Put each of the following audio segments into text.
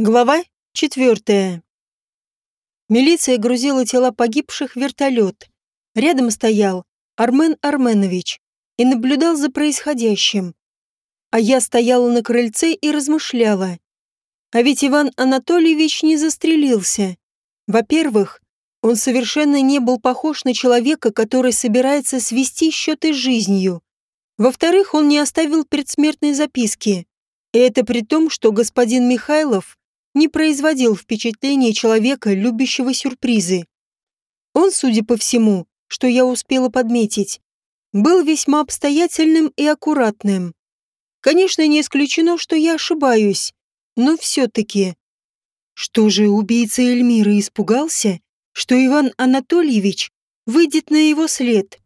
Глава четвертая. Милиция грузила тела погибших в вертолет. Рядом стоял Армен Арменович и наблюдал за происходящим. А я стояла на крыльце и размышляла. А ведь Иван Анатольевич не застрелился. Во-первых, он совершенно не был похож на человека, который собирается свести счеты с жизнью. Во-вторых, он не оставил предсмертной записки. И это при том, что господин Михайлов не производил впечатления человека, любящего сюрпризы. Он, судя по всему, что я успела подметить, был весьма обстоятельным и аккуратным. Конечно, не исключено, что я ошибаюсь, но все-таки. Что же, убийца Эльмира испугался, что Иван Анатольевич выйдет на его след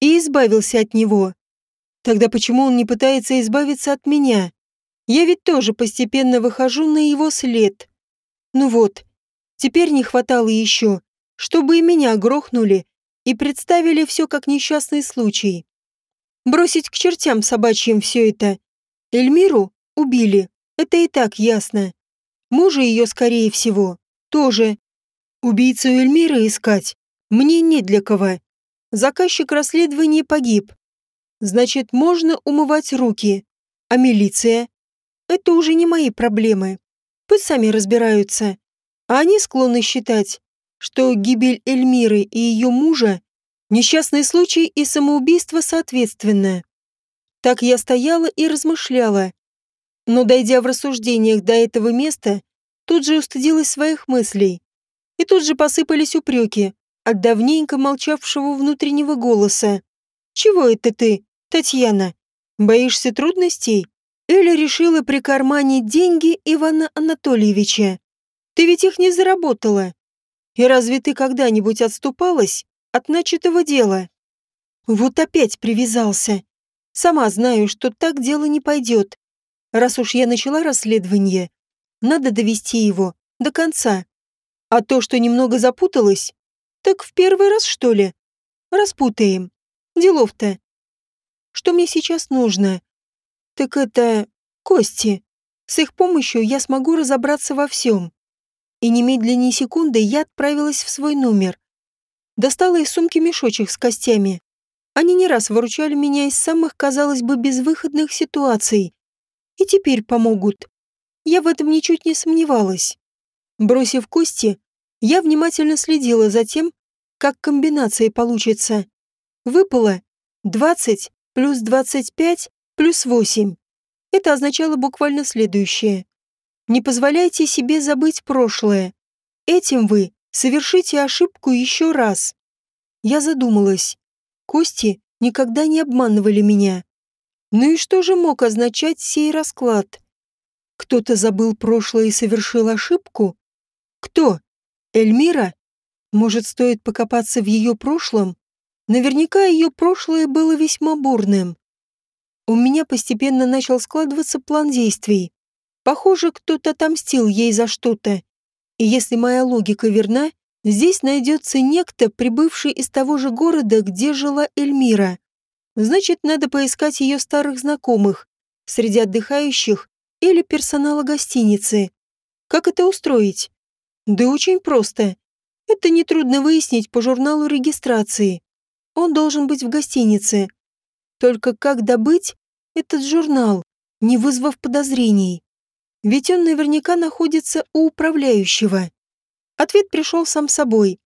и избавился от него? Тогда почему он не пытается избавиться от меня? Я ведь тоже постепенно выхожу на его след. Ну вот, теперь не хватало еще, чтобы и меня грохнули и представили все как несчастный случай. Бросить к чертям собачьим все это. Эльмиру убили, это и так ясно. Мужа ее, скорее всего, тоже. Убийцу Эльмира искать мне не для кого. Заказчик расследования погиб. Значит, можно умывать руки. А милиция? Это уже не мои проблемы. Пусть сами разбираются. А они склонны считать, что гибель Эльмиры и ее мужа – несчастный случай и самоубийство соответственно. Так я стояла и размышляла. Но, дойдя в рассуждениях до этого места, тут же устыдилась своих мыслей. И тут же посыпались упреки от давненько молчавшего внутреннего голоса. «Чего это ты, Татьяна? Боишься трудностей? Или решила прикарманить деньги Ивана Анатольевича. Ты ведь их не заработала. И разве ты когда-нибудь отступалась от начатого дела? Вот опять привязался. Сама знаю, что так дело не пойдет. Раз уж я начала расследование, надо довести его до конца. А то, что немного запуталась, так в первый раз, что ли? Распутаем. Делов-то. Что мне сейчас нужно? Так это... Кости. С их помощью я смогу разобраться во всем. И немедленно секунды я отправилась в свой номер. Достала из сумки мешочек с костями. Они не раз выручали меня из самых, казалось бы, безвыходных ситуаций. И теперь помогут. Я в этом ничуть не сомневалась. Бросив кости, я внимательно следила за тем, как комбинация получится. Выпало 20 плюс 25 плюс 8. Это означало буквально следующее. Не позволяйте себе забыть прошлое. Этим вы совершите ошибку еще раз. Я задумалась. Кости никогда не обманывали меня. Ну и что же мог означать сей расклад? Кто-то забыл прошлое и совершил ошибку? Кто? Эльмира? Может, стоит покопаться в ее прошлом? Наверняка ее прошлое было весьма бурным. У меня постепенно начал складываться план действий. Похоже, кто-то отомстил ей за что-то. И если моя логика верна, здесь найдется некто, прибывший из того же города, где жила Эльмира. Значит, надо поискать ее старых знакомых, среди отдыхающих или персонала гостиницы. Как это устроить? Да очень просто. Это нетрудно выяснить по журналу регистрации. Он должен быть в гостинице. Только как добыть этот журнал, не вызвав подозрений? Ведь он наверняка находится у управляющего. Ответ пришел сам собой.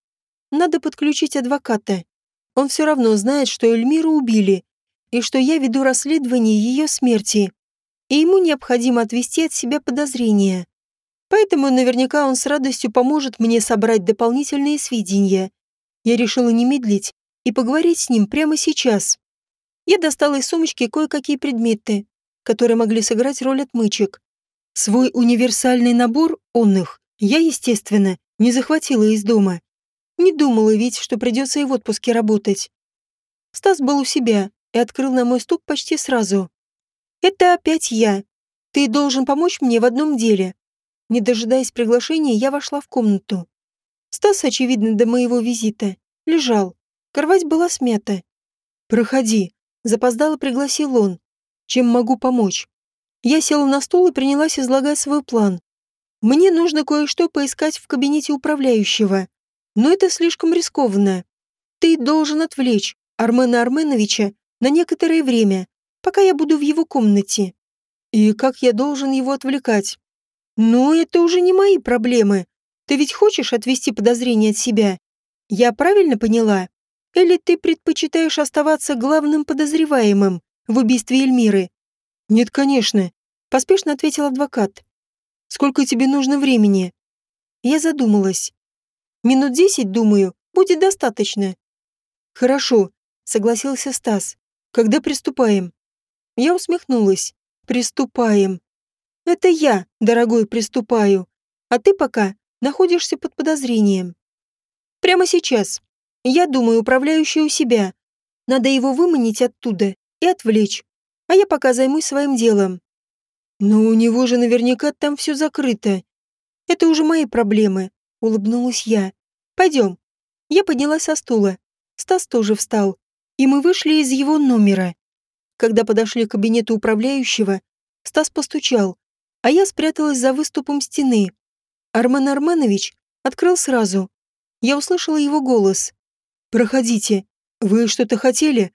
Надо подключить адвоката. Он все равно знает, что Эльмиру убили, и что я веду расследование ее смерти. И ему необходимо отвести от себя подозрения. Поэтому наверняка он с радостью поможет мне собрать дополнительные сведения. Я решила не медлить и поговорить с ним прямо сейчас. Я достала из сумочки кое-какие предметы, которые могли сыграть роль отмычек. Свой универсальный набор он их я, естественно, не захватила из дома. Не думала ведь, что придется и в отпуске работать. Стас был у себя и открыл на мой стук почти сразу. «Это опять я. Ты должен помочь мне в одном деле». Не дожидаясь приглашения, я вошла в комнату. Стас, очевидно, до моего визита, лежал. Кровать была смята. «Проходи», Запоздало пригласил он. Чем могу помочь? Я села на стул и принялась излагать свой план. Мне нужно кое-что поискать в кабинете управляющего. Но это слишком рискованно. Ты должен отвлечь Армена Арменовича на некоторое время, пока я буду в его комнате. И как я должен его отвлекать? Ну, это уже не мои проблемы. Ты ведь хочешь отвести подозрения от себя? Я правильно поняла? Или ты предпочитаешь оставаться главным подозреваемым в убийстве Эльмиры? Нет, конечно, поспешно ответил адвокат. Сколько тебе нужно времени? Я задумалась. Минут десять, думаю, будет достаточно. Хорошо, согласился Стас. Когда приступаем? Я усмехнулась. Приступаем. Это я, дорогой, приступаю. А ты пока находишься под подозрением. Прямо сейчас. Я думаю, управляющий у себя. Надо его выманить оттуда и отвлечь. А я пока займусь своим делом. Но у него же наверняка там все закрыто. Это уже мои проблемы, улыбнулась я. Пойдем. Я поднялась со стула. Стас тоже встал. И мы вышли из его номера. Когда подошли к кабинету управляющего, Стас постучал, а я спряталась за выступом стены. Армен Арменович открыл сразу. Я услышала его голос. «Проходите. Вы что-то хотели?»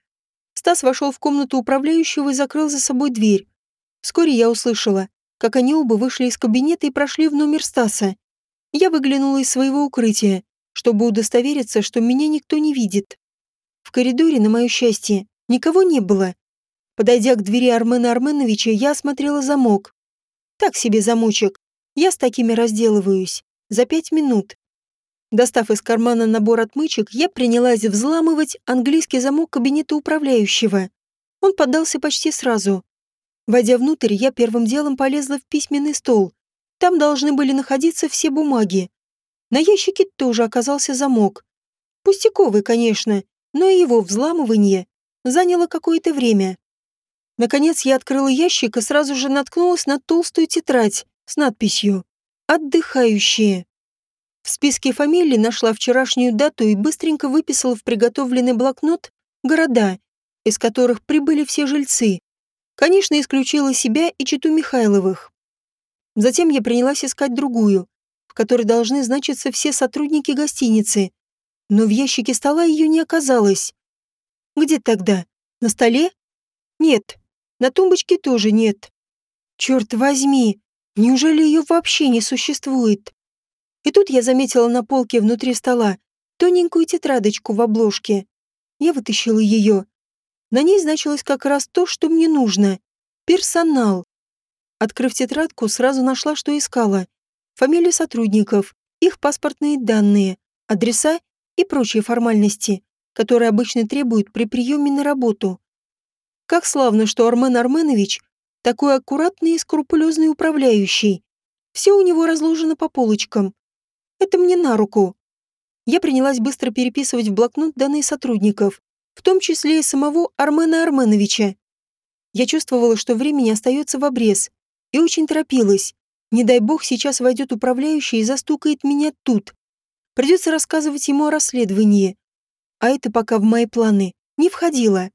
Стас вошел в комнату управляющего и закрыл за собой дверь. Вскоре я услышала, как они оба вышли из кабинета и прошли в номер Стаса. Я выглянула из своего укрытия, чтобы удостовериться, что меня никто не видит. В коридоре, на мое счастье, никого не было. Подойдя к двери Армена Арменовича, я осмотрела замок. Так себе замочек. Я с такими разделываюсь. За пять минут. Достав из кармана набор отмычек, я принялась взламывать английский замок кабинета управляющего. Он поддался почти сразу. Войдя внутрь, я первым делом полезла в письменный стол. Там должны были находиться все бумаги. На ящике тоже оказался замок. Пустяковый, конечно, но и его взламывание заняло какое-то время. Наконец я открыла ящик и сразу же наткнулась на толстую тетрадь с надписью «Отдыхающие». В списке фамилий нашла вчерашнюю дату и быстренько выписала в приготовленный блокнот города, из которых прибыли все жильцы. Конечно, исключила себя и читу Михайловых. Затем я принялась искать другую, в которой должны значиться все сотрудники гостиницы. Но в ящике стола ее не оказалось. Где тогда? На столе? Нет. На тумбочке тоже нет. Черт возьми, неужели ее вообще не существует? И тут я заметила на полке внутри стола тоненькую тетрадочку в обложке. Я вытащила ее на ней значилось как раз то, что мне нужно. Персонал. Открыв тетрадку, сразу нашла, что искала. Фамилии сотрудников, их паспортные данные, адреса и прочие формальности, которые обычно требуют при приеме на работу. Как славно, что Армен Арменович такой аккуратный и скрупулезный управляющий. Все у него разложено по полочкам. Это мне на руку. Я принялась быстро переписывать в блокнот данные сотрудников, в том числе и самого Армена Арменовича. Я чувствовала, что времени остается в обрез, и очень торопилась. Не дай бог, сейчас войдет управляющий и застукает меня тут. Придется рассказывать ему о расследовании. А это пока в мои планы не входило.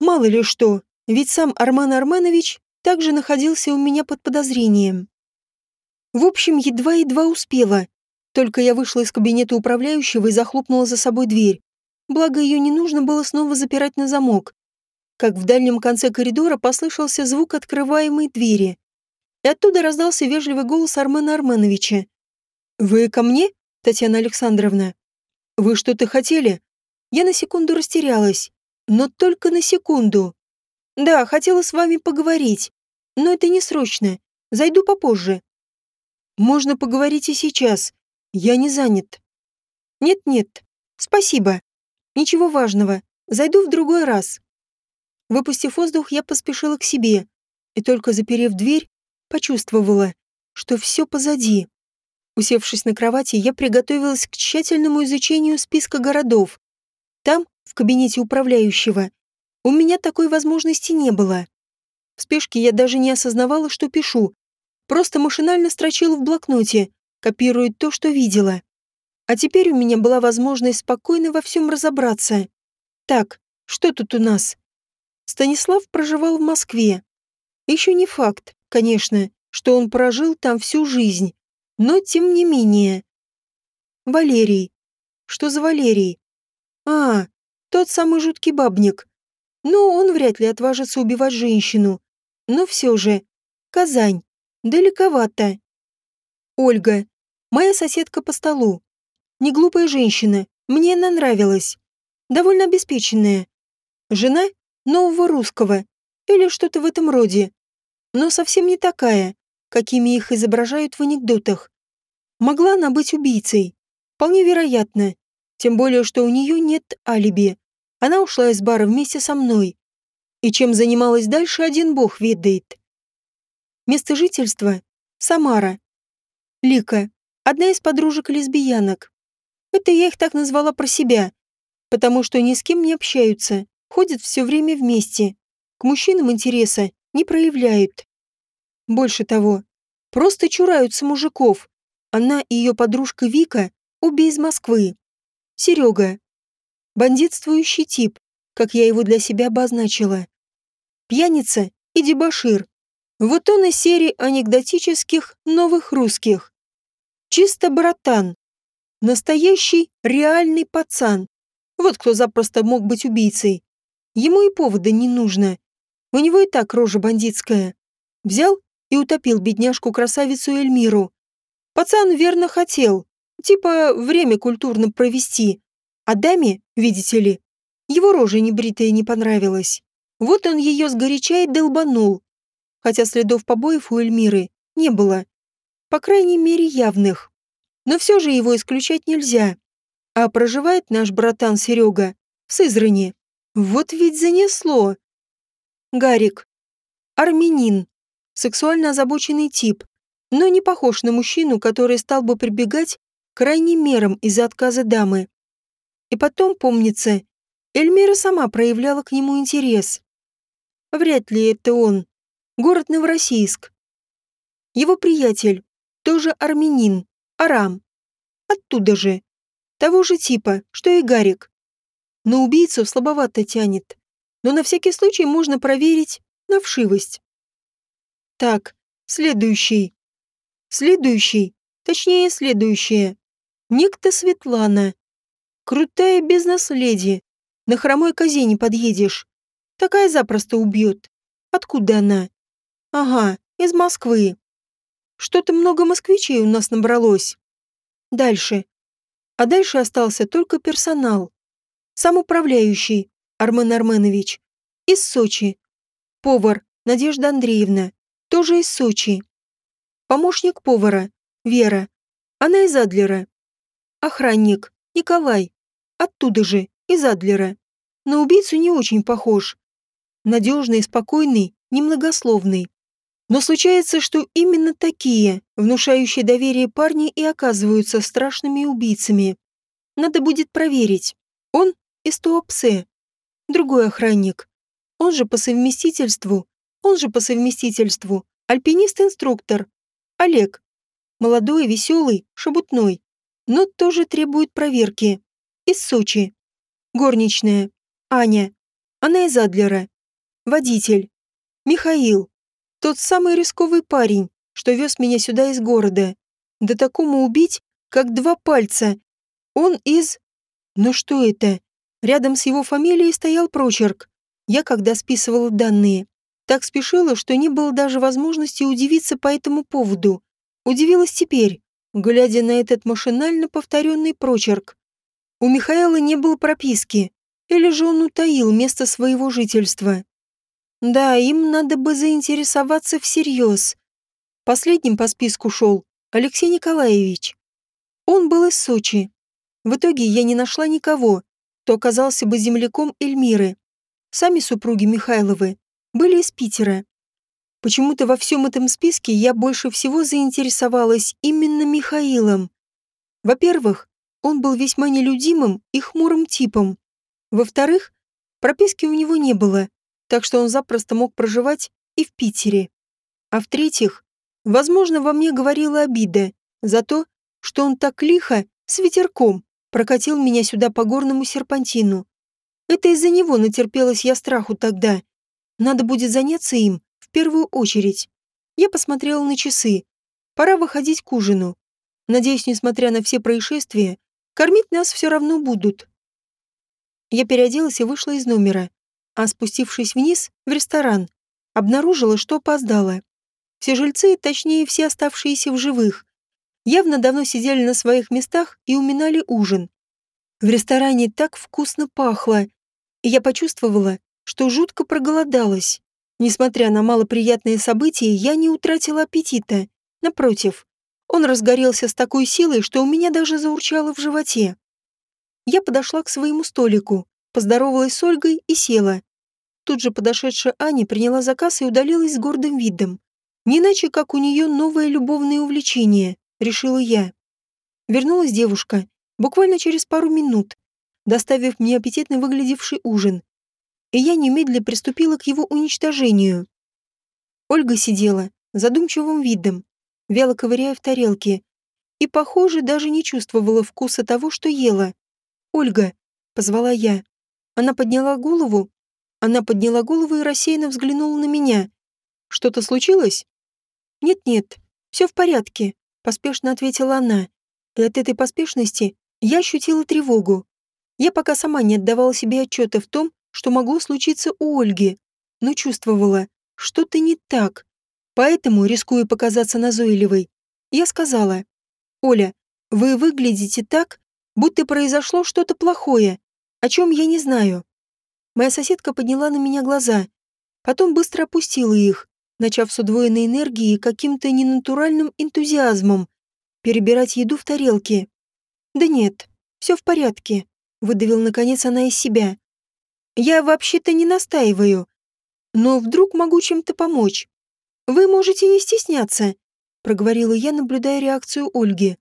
Мало ли что, ведь сам Арман Арменович также находился у меня под подозрением. В общем, едва-едва успела. Только я вышла из кабинета управляющего и захлопнула за собой дверь благо ее не нужно было снова запирать на замок. Как в дальнем конце коридора послышался звук открываемой двери. И оттуда раздался вежливый голос Армена Арменовича. «Вы ко мне, Татьяна Александровна? Вы что-то хотели?» Я на секунду растерялась, но только на секунду. «Да, хотела с вами поговорить, но это не срочно. Зайду попозже». «Можно поговорить и сейчас. Я не занят». «Нет-нет, спасибо. Ничего важного. Зайду в другой раз. Выпустив воздух, я поспешила к себе. И только заперев дверь, почувствовала, что все позади. Усевшись на кровати, я приготовилась к тщательному изучению списка городов. Там, в кабинете управляющего, у меня такой возможности не было. В спешке я даже не осознавала, что пишу. Просто машинально строчила в блокноте, копируя то, что видела. А теперь у меня была возможность спокойно во всем разобраться. Так, что тут у нас? Станислав проживал в Москве. Еще не факт, конечно, что он прожил там всю жизнь. Но тем не менее. Валерий. Что за Валерий? А, тот самый жуткий бабник. Ну, он вряд ли отважится убивать женщину. Но все же. Казань. Далековато. Ольга. Моя соседка по столу. Не глупая женщина. Мне она нравилась. Довольно обеспеченная. Жена нового русского. Или что-то в этом роде. Но совсем не такая, какими их изображают в анекдотах. Могла она быть убийцей. Вполне вероятно. Тем более, что у нее нет алиби. Она ушла из бара вместе со мной. И чем занималась дальше, один бог ведает. Место жительства – Самара. Лика – одна из подружек-лесбиянок. Это я их так назвала про себя, потому что ни с кем не общаются, ходят все время вместе. К мужчинам интереса не проявляют. Больше того, просто чураются мужиков. Она и ее подружка Вика обе из Москвы. Серега. Бандитствующий тип, как я его для себя обозначила. Пьяница и дебошир. Вот он из серии анекдотических новых русских. Чисто братан. Настоящий реальный пацан. Вот кто запросто мог быть убийцей. Ему и повода не нужно. У него и так рожа бандитская. Взял и утопил бедняжку-красавицу Эльмиру. Пацан верно хотел. Типа время культурно провести. А даме, видите ли, его рожа небритая не понравилась. Вот он ее сгоряча и долбанул. Хотя следов побоев у Эльмиры не было. По крайней мере, явных. Но все же его исключать нельзя. А проживает наш братан Серега в Сызрани. Вот ведь занесло. Гарик. Армянин. Сексуально озабоченный тип, но не похож на мужчину, который стал бы прибегать к крайним мерам из-за отказа дамы. И потом, помнится, Эльмира сама проявляла к нему интерес. Вряд ли это он. Город Новороссийск. Его приятель, тоже армянин, Арам. Оттуда же. Того же типа, что и Гарик. На убийцу слабовато тянет но на всякий случай можно проверить на вшивость. Так, следующий. Следующий, точнее следующее. Некто Светлана. Крутая бизнес-леди. На хромой козе не подъедешь. Такая запросто убьет. Откуда она? Ага, из Москвы. Что-то много москвичей у нас набралось. Дальше. А дальше остался только персонал. Сам управляющий, Армен Арменович. Из Сочи. Повар Надежда Андреевна. Тоже из Сочи. Помощник повара Вера. Она из Адлера. Охранник Николай. Оттуда же, из Адлера. На убийцу не очень похож. Надежный, спокойный, немногословный. Но случается, что именно такие, внушающие доверие парни и оказываются страшными убийцами. Надо будет проверить. Он из Туапсе, другой охранник. Он же по совместительству, он же по совместительству, альпинист-инструктор. Олег. Молодой, веселый, шебутной. Но тоже требует проверки. Из Сочи. Горничная. Аня. Она из Адлера. Водитель. Михаил. Тот самый рисковый парень, что вез меня сюда из города. Да такому убить, как два пальца. Он из... Ну что это? Рядом с его фамилией стоял прочерк. Я, когда списывала данные, так спешила, что не было даже возможности удивиться по этому поводу. Удивилась теперь, глядя на этот машинально повторенный прочерк. У Михаила не было прописки, или же он утаил место своего жительства. Да, им надо бы заинтересоваться всерьез. Последним по списку шел Алексей Николаевич. Он был из Сочи. В итоге я не нашла никого, то оказался бы земляком Эльмиры. Сами супруги Михайловы были из Питера. Почему-то во всем этом списке я больше всего заинтересовалась именно Михаилом. Во-первых, он был весьма нелюдимым и хмурым типом. Во-вторых, прописки у него не было, так что он запросто мог проживать и в Питере. А в-третьих, возможно, во мне говорила обида за то, что он так лихо, с ветерком, прокатил меня сюда по горному серпантину. Это из-за него натерпелась я страху тогда. Надо будет заняться им в первую очередь. Я посмотрела на часы. Пора выходить к ужину. Надеюсь, несмотря на все происшествия, кормить нас все равно будут. Я переоделась и вышла из номера, а спустившись вниз, в ресторан, обнаружила, что опоздала. Все жильцы, точнее, все оставшиеся в живых, явно давно сидели на своих местах и уминали ужин. В ресторане так вкусно пахло, и я почувствовала, что жутко проголодалась. Несмотря на малоприятные события, я не утратила аппетита. Напротив, он разгорелся с такой силой, что у меня даже заурчало в животе. Я подошла к своему столику, поздоровалась с Ольгой и села. Тут же подошедшая Аня приняла заказ и удалилась с гордым видом. Не иначе, как у нее новое любовное увлечение, решила я. Вернулась девушка, буквально через пару минут, доставив мне аппетитно выглядевший ужин. И я немедленно приступила к его уничтожению. Ольга сидела задумчивым видом, вяло ковыряя в тарелке, и, похоже, даже не чувствовала вкуса того, что ела. «Ольга», — позвала я. Она подняла голову. Она подняла голову и рассеянно взглянула на меня. «Что-то случилось?» «Нет-нет, все в порядке», — поспешно ответила она. И от этой поспешности я ощутила тревогу. Я пока сама не отдавала себе отчета в том, что могло случиться у Ольги, но чувствовала, что-то не так. Поэтому, рискуя показаться назойливой, я сказала, «Оля, вы выглядите так, будто произошло что-то плохое, о чем я не знаю». Моя соседка подняла на меня глаза, потом быстро опустила их, начав с удвоенной энергией и каким-то ненатуральным энтузиазмом перебирать еду в тарелке. «Да нет, все в порядке», — выдавил наконец она из себя. «Я вообще-то не настаиваю, но вдруг могу чем-то помочь. Вы можете не стесняться», — проговорила я, наблюдая реакцию Ольги.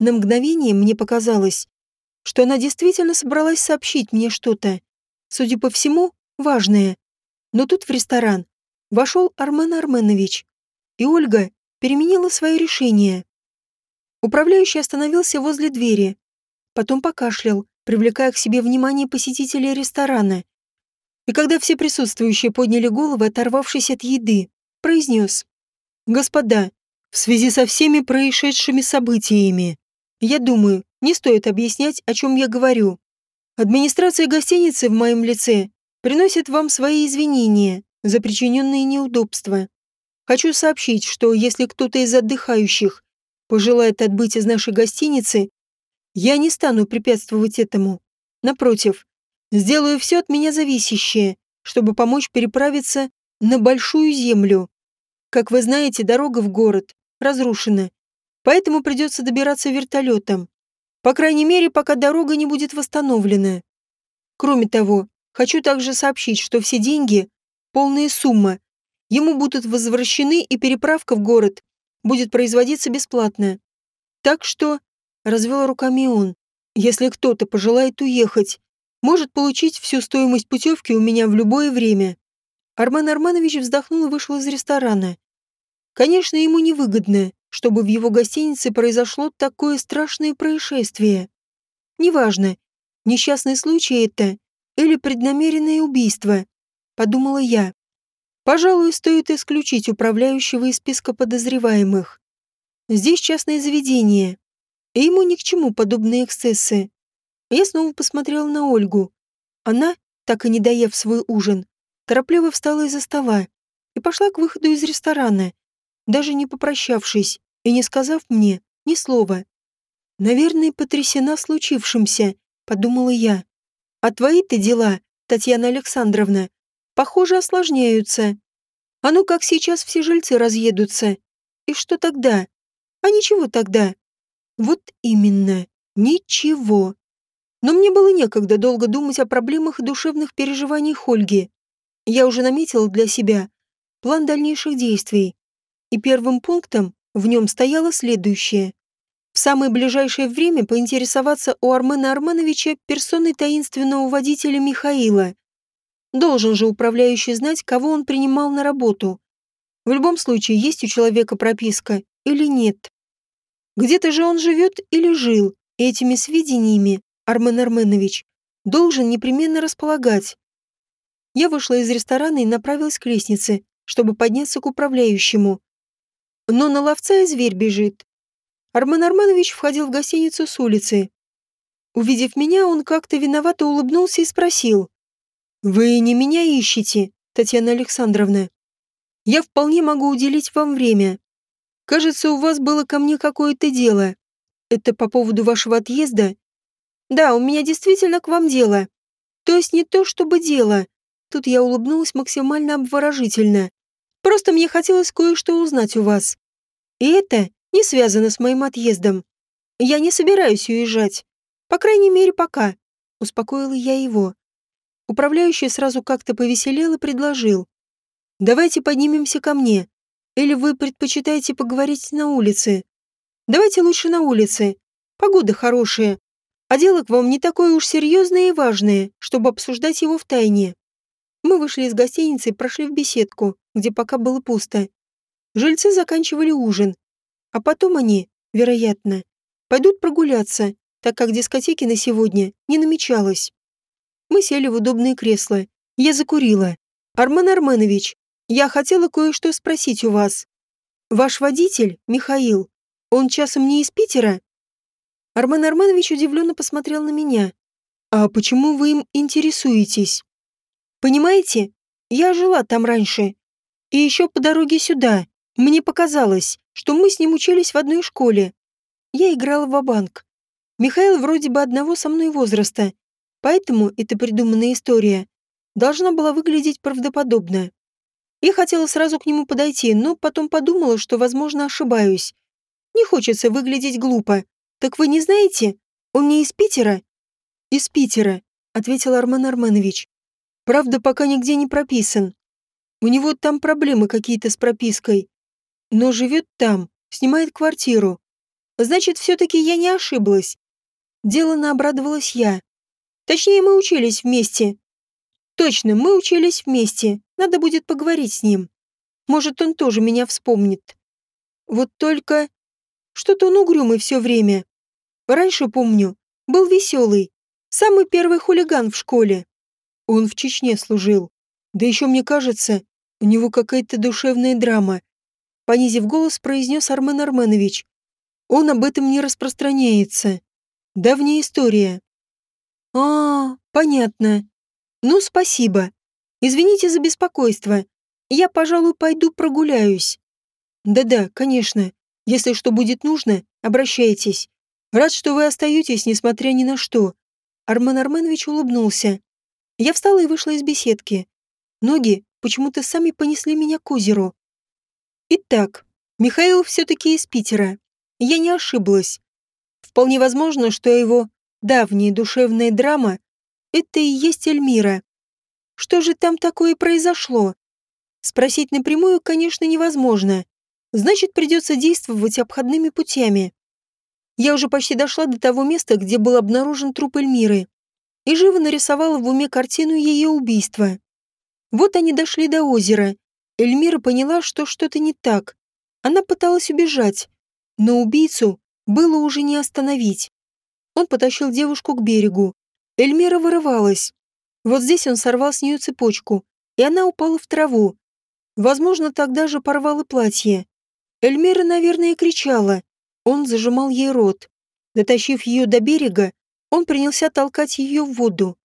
На мгновение мне показалось, что она действительно собралась сообщить мне что-то, судя по всему, важное. Но тут в ресторан вошел Армен Арменович, и Ольга переменила свое решение. Управляющий остановился возле двери, потом покашлял, привлекая к себе внимание посетителей ресторана. И когда все присутствующие подняли головы, оторвавшись от еды, произнес. «Господа, в связи со всеми происшедшими событиями, я думаю, не стоит объяснять, о чем я говорю. Администрация гостиницы в моем лице приносит вам свои извинения за причиненные неудобства. Хочу сообщить, что если кто-то из отдыхающих пожелает отбыть из нашей гостиницы, я не стану препятствовать этому. Напротив, сделаю все от меня зависящее, чтобы помочь переправиться на Большую Землю. Как вы знаете, дорога в город разрушена, поэтому придется добираться вертолетом. По крайней мере, пока дорога не будет восстановлена. Кроме того, хочу также сообщить, что все деньги полная сумма. Ему будут возвращены, и переправка в город будет производиться бесплатно. Так что, развел руками он, если кто-то пожелает уехать, может получить всю стоимость путевки у меня в любое время. Армен Арманович вздохнул и вышел из ресторана. Конечно, ему невыгодно, чтобы в его гостинице произошло такое страшное происшествие. Неважно, несчастный случай это или преднамеренное убийство подумала я. Пожалуй, стоит исключить управляющего из списка подозреваемых. Здесь частное заведение, и ему ни к чему подобные эксцессы. Я снова посмотрела на Ольгу. Она, так и не доев свой ужин, торопливо встала из-за стола и пошла к выходу из ресторана, даже не попрощавшись и не сказав мне ни слова. «Наверное, потрясена случившимся», — подумала я. «А твои-то дела, Татьяна Александровна, похоже, осложняются. А ну как сейчас все жильцы разъедутся. И что тогда? А ничего тогда. Вот именно, ничего. Но мне было некогда долго думать о проблемах и душевных переживаниях Ольги. Я уже наметила для себя план дальнейших действий. И первым пунктом в нем стояло следующее. В самое ближайшее время поинтересоваться у Армена Арменовича персоной таинственного водителя Михаила, Должен же управляющий знать, кого он принимал на работу. В любом случае, есть у человека прописка или нет. Где-то же он живет или жил, и этими сведениями Армен Арменович должен непременно располагать. Я вышла из ресторана и направилась к лестнице, чтобы подняться к управляющему. Но на ловца и зверь бежит. Армен Арманович входил в гостиницу с улицы. Увидев меня, он как-то виновато улыбнулся и спросил. «Вы не меня ищете, Татьяна Александровна? Я вполне могу уделить вам время. Кажется, у вас было ко мне какое-то дело. Это по поводу вашего отъезда? Да, у меня действительно к вам дело. То есть не то чтобы дело. Тут я улыбнулась максимально обворожительно. Просто мне хотелось кое-что узнать у вас. И это не связано с моим отъездом. Я не собираюсь уезжать. По крайней мере, пока. Успокоила я его. Управляющий сразу как-то повеселел и предложил. «Давайте поднимемся ко мне. Или вы предпочитаете поговорить на улице? Давайте лучше на улице. Погода хорошая. А дело к вам не такое уж серьезное и важное, чтобы обсуждать его в тайне». Мы вышли из гостиницы и прошли в беседку, где пока было пусто. Жильцы заканчивали ужин. А потом они, вероятно, пойдут прогуляться, так как дискотеки на сегодня не намечалось. Мы сели в удобные кресла. Я закурила. «Армен Арменович, я хотела кое-что спросить у вас. Ваш водитель, Михаил, он часом не из Питера?» Армен Арменович удивленно посмотрел на меня. «А почему вы им интересуетесь?» «Понимаете, я жила там раньше. И еще по дороге сюда. Мне показалось, что мы с ним учились в одной школе. Я играла в банк Михаил вроде бы одного со мной возраста, Поэтому эта придуманная история должна была выглядеть правдоподобно. Я хотела сразу к нему подойти, но потом подумала, что, возможно, ошибаюсь. Не хочется выглядеть глупо. Так вы не знаете? Он не из Питера? Из Питера, ответил Армен Арменович. Правда, пока нигде не прописан. У него там проблемы какие-то с пропиской. Но живет там, снимает квартиру. Значит, все-таки я не ошиблась. Делано обрадовалась я. Точнее, мы учились вместе. Точно, мы учились вместе. Надо будет поговорить с ним. Может, он тоже меня вспомнит. Вот только... Что-то он угрюмый все время. Раньше, помню, был веселый. Самый первый хулиган в школе. Он в Чечне служил. Да еще, мне кажется, у него какая-то душевная драма. Понизив голос, произнес Армен Арменович. Он об этом не распространяется. Давняя история. «А, понятно. Ну, спасибо. Извините за беспокойство. Я, пожалуй, пойду прогуляюсь». «Да-да, конечно. Если что будет нужно, обращайтесь. Рад, что вы остаетесь, несмотря ни на что». Армен Арменович улыбнулся. Я встала и вышла из беседки. Ноги почему-то сами понесли меня к озеру. Итак, Михаил все-таки из Питера. Я не ошиблась. Вполне возможно, что его давняя душевная драма — это и есть Эльмира. Что же там такое произошло? Спросить напрямую, конечно, невозможно. Значит, придется действовать обходными путями. Я уже почти дошла до того места, где был обнаружен труп Эльмиры, и живо нарисовала в уме картину ее убийства. Вот они дошли до озера. Эльмира поняла, что что-то не так. Она пыталась убежать, но убийцу было уже не остановить. Он потащил девушку к берегу. Эльмира вырывалась. Вот здесь он сорвал с нее цепочку, и она упала в траву. Возможно, тогда же порвал и платье. Эльмира, наверное, кричала. Он зажимал ей рот. Дотащив ее до берега, он принялся толкать ее в воду.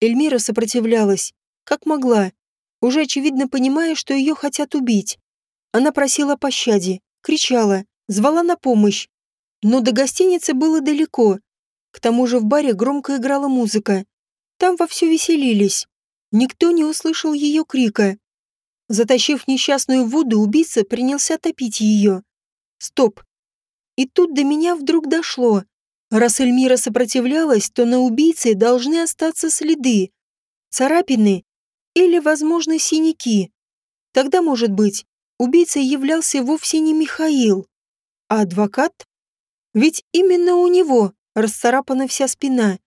Эльмира сопротивлялась, как могла, уже очевидно понимая, что ее хотят убить. Она просила о пощаде, кричала, звала на помощь. Но до гостиницы было далеко, к тому же в баре громко играла музыка. Там вовсю веселились. Никто не услышал ее крика. Затащив несчастную в воду, убийца принялся топить ее. Стоп. И тут до меня вдруг дошло. Раз Эльмира сопротивлялась, то на убийце должны остаться следы. Царапины или, возможно, синяки. Тогда, может быть, убийцей являлся вовсе не Михаил, а адвокат? Ведь именно у него расцарапана вся спина.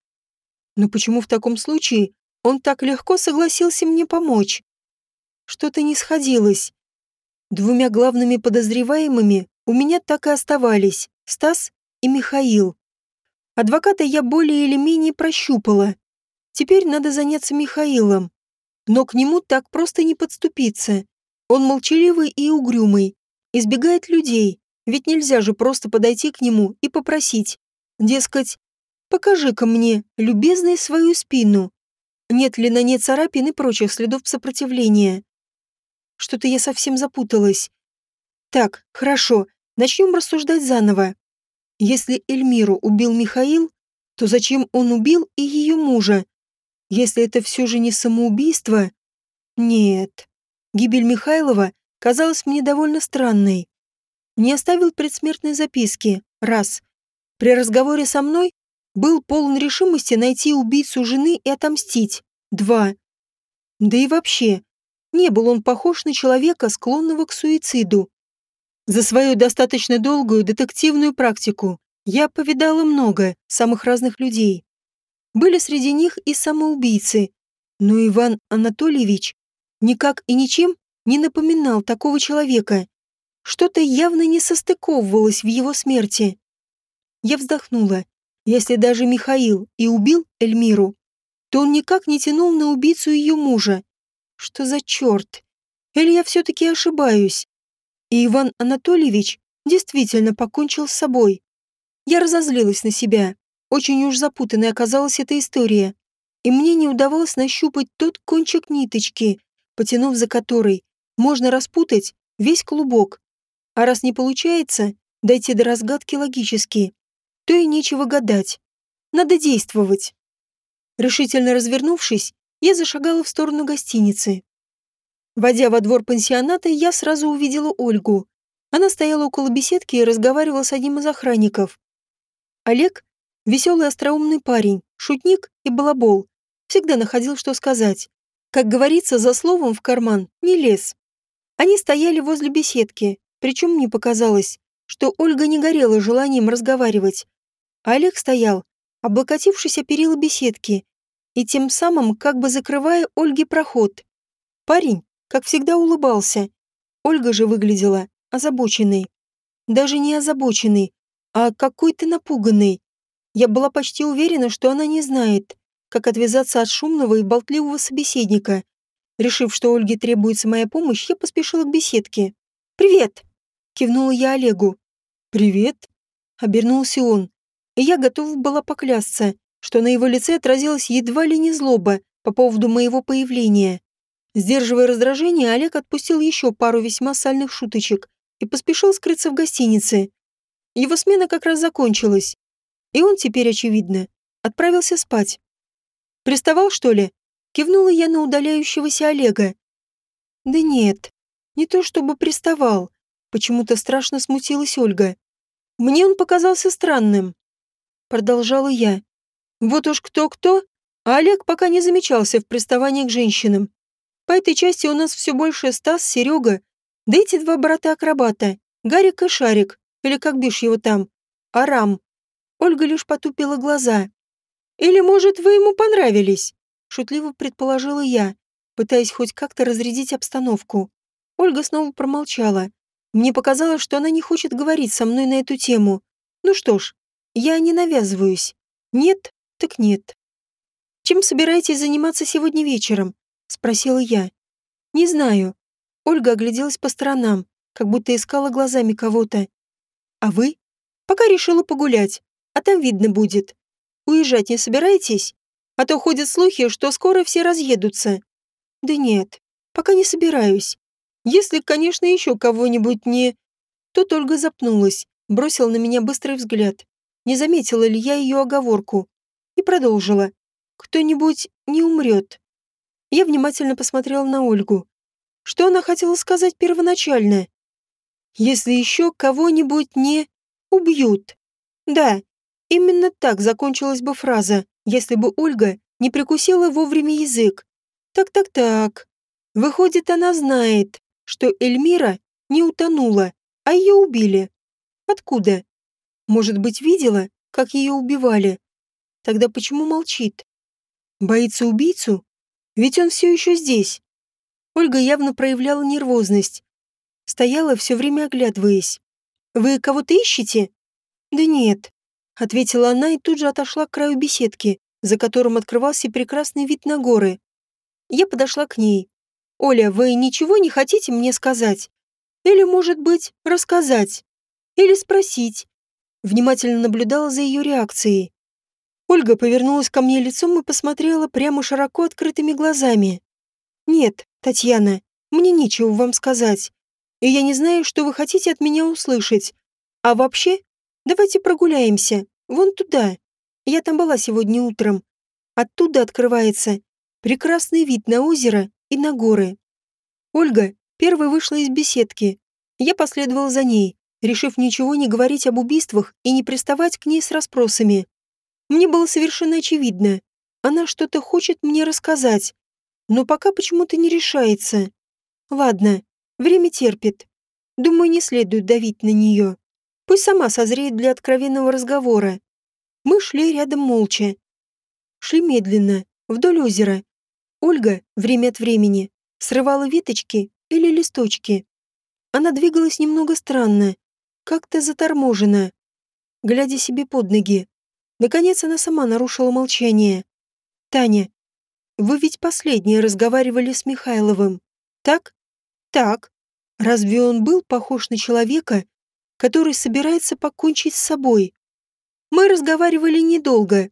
Но почему в таком случае он так легко согласился мне помочь? Что-то не сходилось. Двумя главными подозреваемыми у меня так и оставались Стас и Михаил. Адвоката я более или менее прощупала. Теперь надо заняться Михаилом. Но к нему так просто не подступиться. Он молчаливый и угрюмый, избегает людей, Ведь нельзя же просто подойти к нему и попросить. Дескать, покажи-ка мне, любезный, свою спину. Нет ли на ней царапин и прочих следов сопротивления? Что-то я совсем запуталась. Так, хорошо, начнем рассуждать заново. Если Эльмиру убил Михаил, то зачем он убил и ее мужа? Если это все же не самоубийство? Нет. Гибель Михайлова казалась мне довольно странной. Не оставил предсмертной записки. Раз. При разговоре со мной был полон решимости найти убийцу жены и отомстить. Два. Да и вообще, не был он похож на человека, склонного к суициду. За свою достаточно долгую детективную практику я повидала много самых разных людей. Были среди них и самоубийцы, но Иван Анатольевич никак и ничем не напоминал такого человека. Что-то явно не состыковывалось в его смерти. Я вздохнула. Если даже Михаил и убил Эльмиру, то он никак не тянул на убийцу ее мужа. Что за черт? Или я все-таки ошибаюсь? И Иван Анатольевич действительно покончил с собой. Я разозлилась на себя. Очень уж запутанной оказалась эта история. И мне не удавалось нащупать тот кончик ниточки, потянув за которой можно распутать весь клубок. А раз не получается, дойти до разгадки логически, то и нечего гадать. Надо действовать. Решительно развернувшись, я зашагала в сторону гостиницы. Войдя во двор пансионата, я сразу увидела Ольгу. Она стояла около беседки и разговаривала с одним из охранников. Олег — веселый остроумный парень, шутник и балабол. Всегда находил, что сказать. Как говорится, за словом в карман не лез. Они стояли возле беседки, причем мне показалось, что Ольга не горела желанием разговаривать. А Олег стоял, облокотившись о перила беседки, и тем самым как бы закрывая Ольге проход. Парень, как всегда, улыбался. Ольга же выглядела озабоченной. Даже не озабоченной, а какой-то напуганный. Я была почти уверена, что она не знает, как отвязаться от шумного и болтливого собеседника. Решив, что Ольге требуется моя помощь, я поспешила к беседке. «Привет!» — кивнула я Олегу. «Привет!» — обернулся он. И я готова была поклясться, что на его лице отразилась едва ли не злоба по поводу моего появления. Сдерживая раздражение, Олег отпустил еще пару весьма сальных шуточек и поспешил скрыться в гостинице. Его смена как раз закончилась. И он теперь, очевидно, отправился спать. «Приставал, что ли?» Кивнула я на удаляющегося Олега. «Да нет, не то чтобы приставал. Почему-то страшно смутилась Ольга. Мне он показался странным». Продолжала я. Вот уж кто-кто, а Олег пока не замечался в приставании к женщинам. По этой части у нас все больше Стас, Серега, да эти два брата-акробата, Гарик и Шарик или как бишь его там, Арам. Ольга лишь потупила глаза. «Или, может, вы ему понравились?» Шутливо предположила я, пытаясь хоть как-то разрядить обстановку. Ольга снова промолчала. Мне показалось, что она не хочет говорить со мной на эту тему. Ну что ж, я не навязываюсь. Нет, так нет. «Чем собираетесь заниматься сегодня вечером?» — спросила я. «Не знаю». Ольга огляделась по сторонам, как будто искала глазами кого-то. А вы? Пока решила погулять, а там видно будет. Уезжать не собираетесь? А то ходят слухи, что скоро все разъедутся. Да нет, пока не собираюсь. Если, конечно, еще кого-нибудь не... Тут Ольга запнулась, бросила на меня быстрый взгляд. Не заметила ли я ее оговорку? И продолжила. Кто-нибудь не умрет. Я внимательно посмотрела на Ольгу. Что она хотела сказать первоначально? если еще кого-нибудь не убьют. Да, именно так закончилась бы фраза, если бы Ольга не прикусила вовремя язык. Так-так-так. Выходит, она знает, что Эльмира не утонула, а ее убили. Откуда? Может быть, видела, как ее убивали? Тогда почему молчит? Боится убийцу? Ведь он все еще здесь. Ольга явно проявляла нервозность, Стояла все время оглядываясь. «Вы кого-то ищете?» «Да нет», — ответила она и тут же отошла к краю беседки, за которым открывался прекрасный вид на горы. Я подошла к ней. «Оля, вы ничего не хотите мне сказать? Или, может быть, рассказать?» Или спросить. Внимательно наблюдала за ее реакцией. Ольга повернулась ко мне лицом и посмотрела прямо широко открытыми глазами. «Нет, Татьяна, мне нечего вам сказать. И я не знаю, что вы хотите от меня услышать. А вообще, давайте прогуляемся. Вон туда. Я там была сегодня утром. Оттуда открывается прекрасный вид на озеро и на горы. Ольга первой вышла из беседки. Я последовал за ней, решив ничего не говорить об убийствах и не приставать к ней с расспросами. Мне было совершенно очевидно. Она что-то хочет мне рассказать, но пока почему-то не решается. Ладно, время терпит. Думаю, не следует давить на нее. Пусть сама созреет для откровенного разговора. Мы шли рядом молча. Шли медленно, вдоль озера. Ольга, время от времени, срывала веточки или листочки. Она двигалась немного странно, как-то заторможенно, глядя себе под ноги. Наконец она сама нарушила молчание. «Таня, вы ведь последние разговаривали с Михайловым, так?» «Так. Разве он был похож на человека, который собирается покончить с собой?» «Мы разговаривали недолго,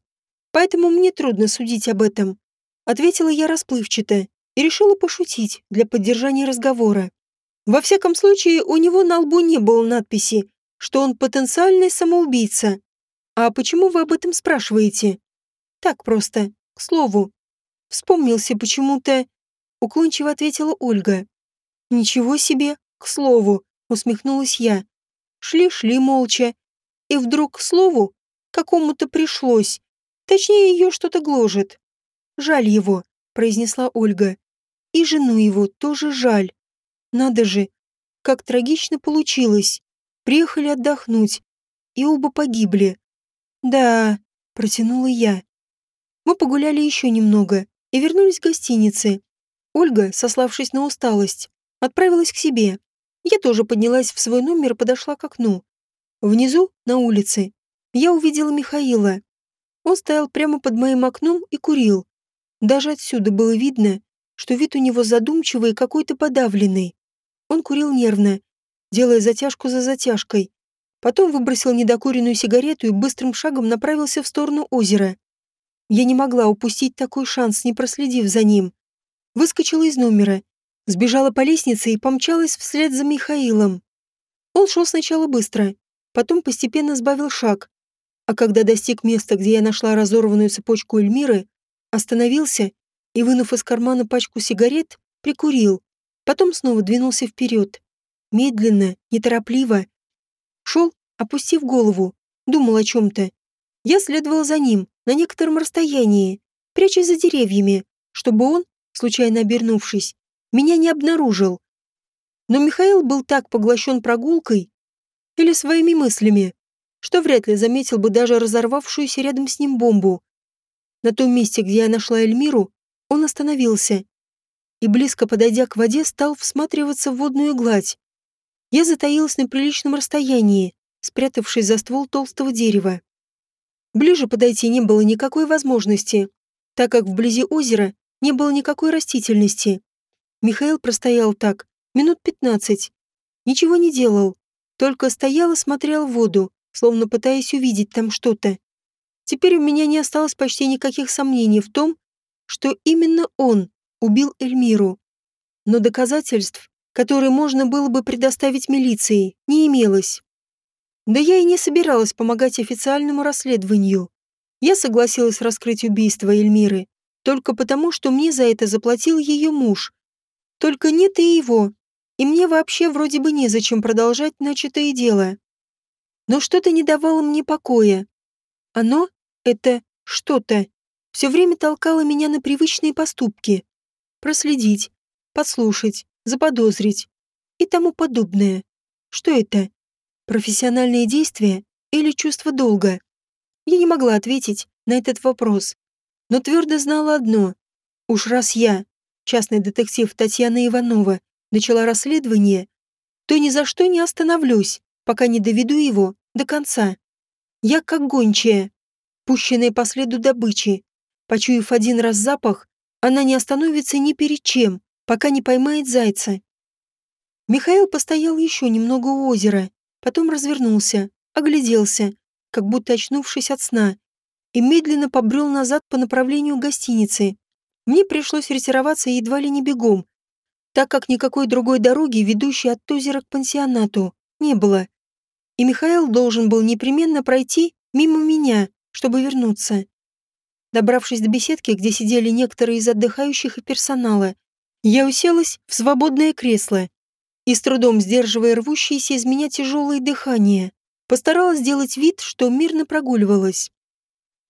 поэтому мне трудно судить об этом», ответила я расплывчато и решила пошутить для поддержания разговора. Во всяком случае, у него на лбу не было надписи, что он потенциальный самоубийца. А почему вы об этом спрашиваете? Так просто, к слову. Вспомнился почему-то... Уклончиво ответила Ольга. Ничего себе, к слову, усмехнулась я. Шли-шли молча. И вдруг, к слову, какому-то пришлось. Точнее, ее что-то гложет. Жаль его, произнесла Ольга. И жену его тоже жаль. Надо же, как трагично получилось. Приехали отдохнуть, и оба погибли. Да, протянула я. Мы погуляли еще немного и вернулись к гостинице. Ольга, сославшись на усталость, отправилась к себе. Я тоже поднялась в свой номер и подошла к окну. Внизу, на улице, я увидела Михаила. Он стоял прямо под моим окном и курил. Даже отсюда было видно, что вид у него задумчивый и какой-то подавленный. Он курил нервно, делая затяжку за затяжкой. Потом выбросил недокуренную сигарету и быстрым шагом направился в сторону озера. Я не могла упустить такой шанс, не проследив за ним. Выскочила из номера, сбежала по лестнице и помчалась вслед за Михаилом. Он шел сначала быстро, потом постепенно сбавил шаг, а когда достиг места, где я нашла разорванную цепочку Эльмиры, остановился и, вынув из кармана пачку сигарет, прикурил. Потом снова двинулся вперед. Медленно, неторопливо. Шел, опустив голову, думал о чем-то. Я следовал за ним на некотором расстоянии, прячась за деревьями, чтобы он, случайно обернувшись, меня не обнаружил. Но Михаил был так поглощен прогулкой или своими мыслями, что вряд ли заметил бы даже разорвавшуюся рядом с ним бомбу. На том месте, где я нашла Эльмиру, он остановился и, близко подойдя к воде, стал всматриваться в водную гладь. Я затаилась на приличном расстоянии, спрятавшись за ствол толстого дерева. Ближе подойти не было никакой возможности, так как вблизи озера не было никакой растительности. Михаил простоял так минут пятнадцать. Ничего не делал, только стоял и смотрел в воду, словно пытаясь увидеть там что-то. Теперь у меня не осталось почти никаких сомнений в том, что именно он убил Эльмиру. Но доказательств, которые можно было бы предоставить милиции, не имелось. Да я и не собиралась помогать официальному расследованию. Я согласилась раскрыть убийство Эльмиры только потому, что мне за это заплатил ее муж. Только нет и его, и мне вообще вроде бы незачем продолжать начатое дело. Но что-то не давало мне покоя. Оно, это что-то, все время толкало меня на привычные поступки проследить, подслушать, заподозрить и тому подобное. Что это? Профессиональные действия или чувство долга? Я не могла ответить на этот вопрос, но твердо знала одно. Уж раз я, частный детектив Татьяна Иванова, начала расследование, то ни за что не остановлюсь, пока не доведу его до конца. Я как гончая, пущенная по следу добычи. Почуяв один раз запах, она не остановится ни перед чем, пока не поймает зайца. Михаил постоял еще немного у озера, Потом развернулся, огляделся, как будто очнувшись от сна, и медленно побрел назад по направлению гостиницы. Мне пришлось ретироваться едва ли не бегом, так как никакой другой дороги, ведущей от озера к пансионату, не было. И Михаил должен был непременно пройти мимо меня, чтобы вернуться. Добравшись до беседки, где сидели некоторые из отдыхающих и персонала, я уселась в свободное кресло и, с трудом сдерживая рвущееся из меня тяжелое дыхание, постаралась сделать вид, что мирно прогуливалась.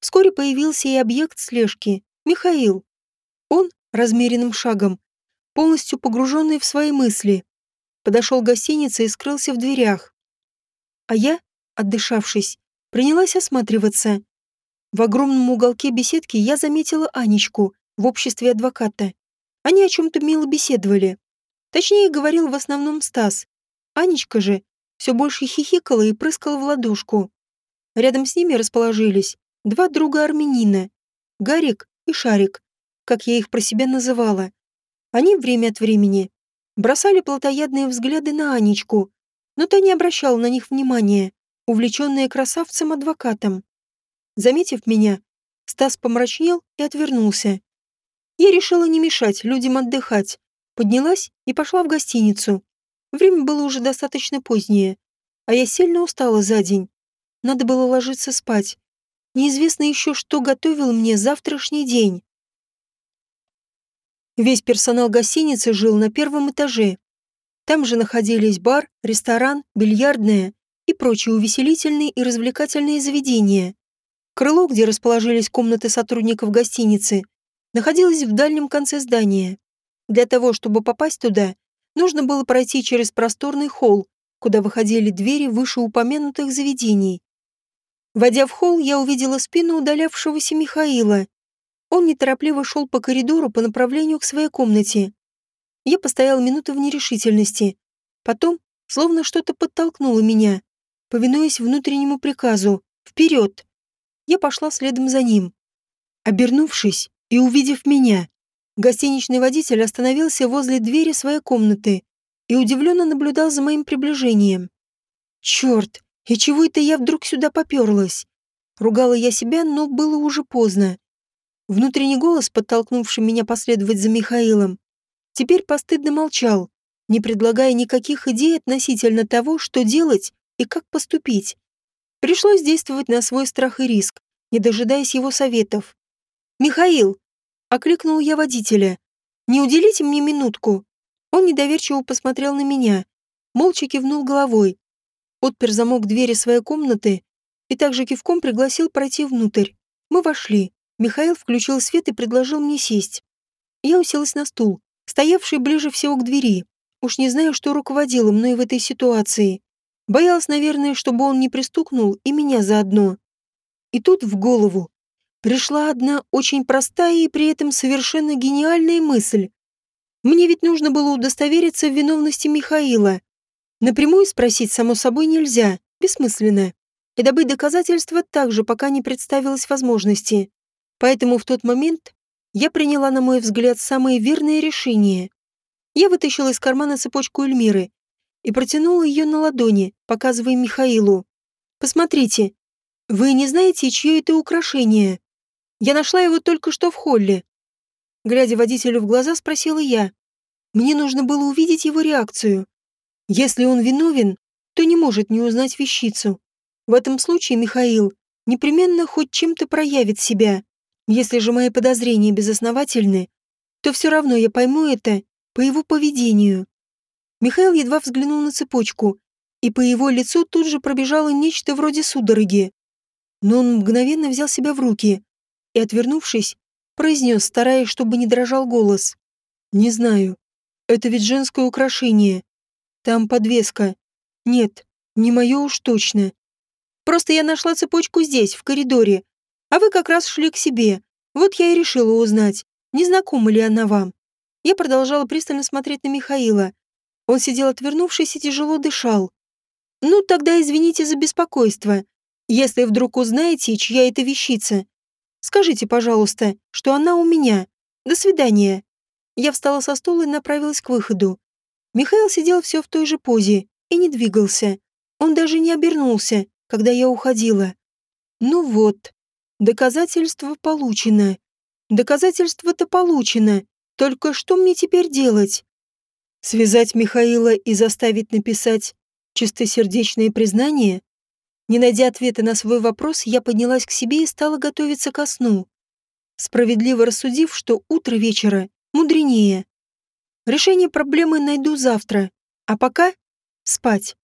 Вскоре появился и объект слежки — Михаил. Он, размеренным шагом, полностью погруженный в свои мысли, подошел к гостинице и скрылся в дверях. А я, отдышавшись, принялась осматриваться. В огромном уголке беседки я заметила Анечку в обществе адвоката. Они о чем-то мило беседовали. Точнее, говорил в основном Стас. Анечка же все больше хихикала и прыскала в ладошку. Рядом с ними расположились два друга армянина — Гарик и Шарик, как я их про себя называла. Они время от времени бросали плотоядные взгляды на Анечку, но та не обращала на них внимания, увлеченная красавцем-адвокатом. Заметив меня, Стас помрачнел и отвернулся. Я решила не мешать людям отдыхать, поднялась и пошла в гостиницу. Время было уже достаточно позднее, а я сильно устала за день. Надо было ложиться спать. Неизвестно еще, что готовил мне завтрашний день. Весь персонал гостиницы жил на первом этаже. Там же находились бар, ресторан, бильярдная и прочие увеселительные и развлекательные заведения. Крыло, где расположились комнаты сотрудников гостиницы, находилось в дальнем конце здания. Для того, чтобы попасть туда, нужно было пройти через просторный холл, куда выходили двери вышеупомянутых заведений. Войдя в холл, я увидела спину удалявшегося Михаила. Он неторопливо шел по коридору по направлению к своей комнате. Я постояла минуту в нерешительности. Потом, словно что-то подтолкнуло меня, повинуясь внутреннему приказу «Вперед!». Я пошла следом за ним. Обернувшись и увидев меня, гостиничный водитель остановился возле двери своей комнаты и удивленно наблюдал за моим приближением. «Черт, и чего это я вдруг сюда поперлась?» Ругала я себя, но было уже поздно. Внутренний голос, подтолкнувший меня последовать за Михаилом, теперь постыдно молчал, не предлагая никаких идей относительно того, что делать и как поступить. Пришлось действовать на свой страх и риск, не дожидаясь его советов. «Михаил!» — окликнул я водителя. «Не уделите мне минутку?» Он недоверчиво посмотрел на меня, молча кивнул головой, отпер замок двери своей комнаты и также кивком пригласил пройти внутрь. Мы вошли. Михаил включил свет и предложил мне сесть. Я уселась на стул, стоявший ближе всего к двери. Уж не знаю, что руководило мной в этой ситуации. Боялась, наверное, чтобы он не пристукнул и меня заодно. И тут в голову пришла одна очень простая и при этом совершенно гениальная мысль. Мне ведь нужно было удостовериться в виновности Михаила. Напрямую спросить, само собой, нельзя, бессмысленно. И добыть доказательства также пока не представилось возможности. Поэтому в тот момент я приняла, на мой взгляд, самое верное решение. Я вытащила из кармана цепочку Эльмиры и протянула ее на ладони, показывая Михаилу. «Посмотрите, вы не знаете, чье это украшение? Я нашла его только что в холле». Глядя водителю в глаза, спросила я. Мне нужно было увидеть его реакцию. Если он виновен, то не может не узнать вещицу. В этом случае Михаил непременно хоть чем-то проявит себя. Если же мои подозрения безосновательны, то все равно я пойму это по его поведению. Михаил едва взглянул на цепочку, и по его лицу тут же пробежало нечто вроде судороги. Но он мгновенно взял себя в руки и, отвернувшись, произнес, стараясь, чтобы не дрожал голос. «Не знаю. Это ведь женское украшение. Там подвеска. Нет, не мое уж точно. Просто я нашла цепочку здесь, в коридоре. А вы как раз шли к себе. Вот я и решила узнать, не знакома ли она вам. Я продолжала пристально смотреть на Михаила, он сидел отвернувшись и тяжело дышал. «Ну, тогда извините за беспокойство. Если вдруг узнаете, чья это вещица, скажите, пожалуйста, что она у меня. До свидания». Я встала со стула и направилась к выходу. Михаил сидел все в той же позе и не двигался. Он даже не обернулся, когда я уходила. Ну вот, доказательство получено. Доказательство-то получено. Только что мне теперь делать? Связать Михаила и заставить написать чистосердечное признание? Не найдя ответа на свой вопрос, я поднялась к себе и стала готовиться ко сну, справедливо рассудив, что утро вечера мудренее. Решение проблемы найду завтра, а пока спать.